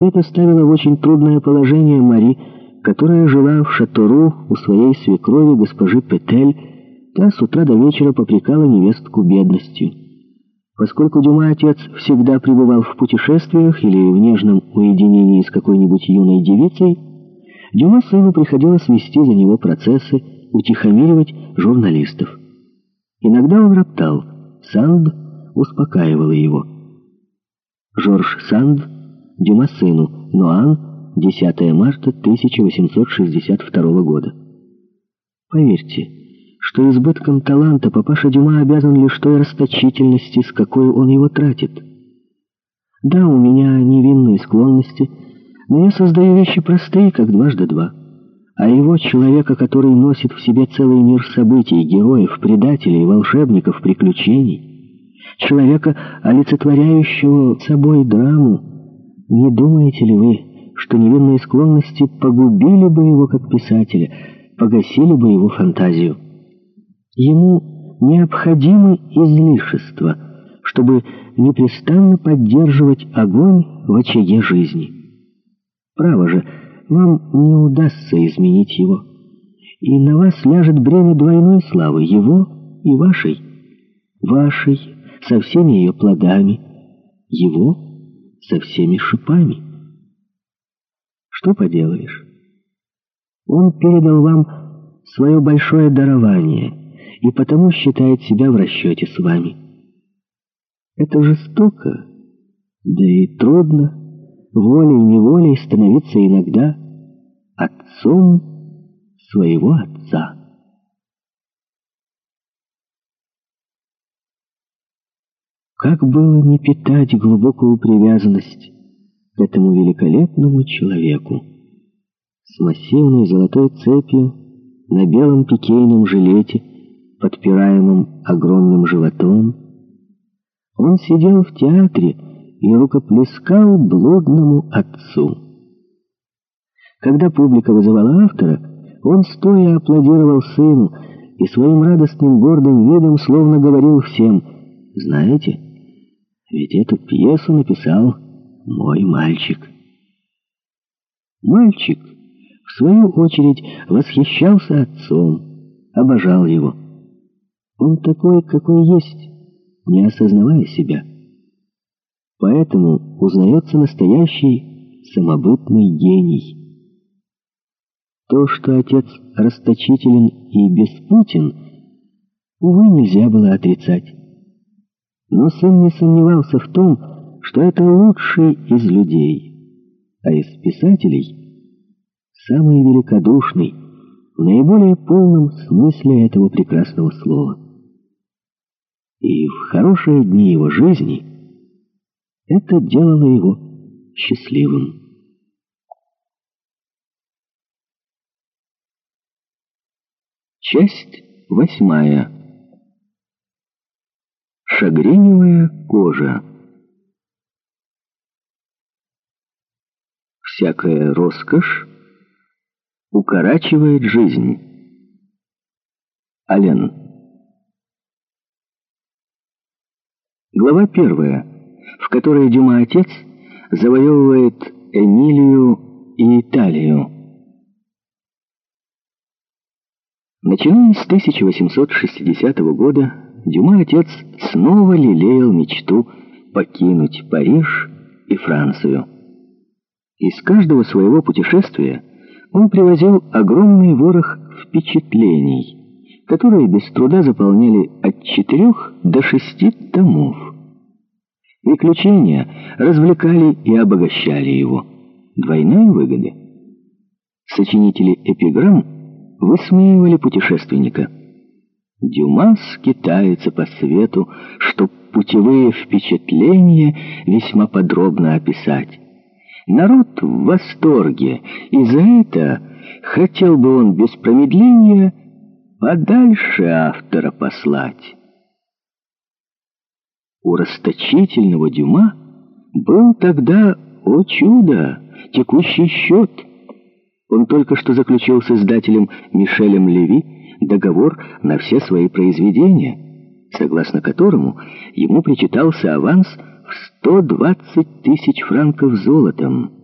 Это ставило в очень трудное положение Мари, которая жила в Шатору у своей свекрови госпожи Петель, та с утра до вечера попрекала невестку бедностью. Поскольку Дюма отец всегда пребывал в путешествиях или в нежном уединении с какой-нибудь юной девицей, Дюма сыну приходилось вести за него процессы, утихомиривать журналистов. Иногда он роптал, Санд успокаивала его. Жорж Санд Дюма сыну, Нуан, 10 марта 1862 года. Поверьте, что избытком таланта папаша Дюма обязан лишь той расточительности, с какой он его тратит. Да, у меня невинные склонности, но я создаю вещи простые, как дважды два. А его, человека, который носит в себе целый мир событий, героев, предателей, волшебников, приключений, человека, олицетворяющего собой драму, не думаете ли вы, что невинные склонности погубили бы его как писателя, погасили бы его фантазию? Ему необходимы излишества, чтобы непрестанно поддерживать огонь в очаге жизни. Право же, вам не удастся изменить его, и на вас ляжет бремя двойной славы, его и вашей, вашей со всеми ее плодами, его со всеми шипами. Что поделаешь? Он передал вам свое большое дарование и потому считает себя в расчете с вами. Это жестоко, да и трудно волей-неволей становиться иногда отцом своего отца. Как было не питать глубокую привязанность к этому великолепному человеку? С массивной золотой цепью на белом пикейном жилете, подпираемом огромным животом, он сидел в театре и рукоплескал блудному отцу. Когда публика вызывала автора, он стоя аплодировал сыну и своим радостным гордым видом словно говорил всем «Знаете, ведь эту пьесу написал мой мальчик. Мальчик, в свою очередь, восхищался отцом, обожал его. Он такой, какой есть, не осознавая себя. Поэтому узнается настоящий самобытный гений. То, что отец расточителен и беспутен, увы, нельзя было отрицать. Но сын не сомневался в том, что это лучший из людей, а из писателей самый великодушный, в наиболее полном смысле этого прекрасного слова. И в хорошие дни его жизни это делало его счастливым. Часть восьмая. Шагреневая кожа. Всякая роскошь укорачивает жизнь. Ален. Глава первая, в которой Дюма отец завоевывает Эмилию и Италию. Начиная с 1860 года Дюма отец снова лелеял мечту покинуть Париж и Францию. Из каждого своего путешествия он привозил огромный ворох впечатлений, которые без труда заполняли от четырех до шести томов. Приключения развлекали и обогащали его. Двойная выгода. Сочинители эпиграмм высмеивали путешественника – Дюма скитается по свету, чтоб путевые впечатления весьма подробно описать. Народ в восторге, и за это хотел бы он без промедления подальше автора послать. У расточительного Дюма был тогда, о чудо, текущий счет. Он только что заключил с издателем Мишелем Леви договор на все свои произведения, согласно которому ему причитался аванс в 120 тысяч франков золотом.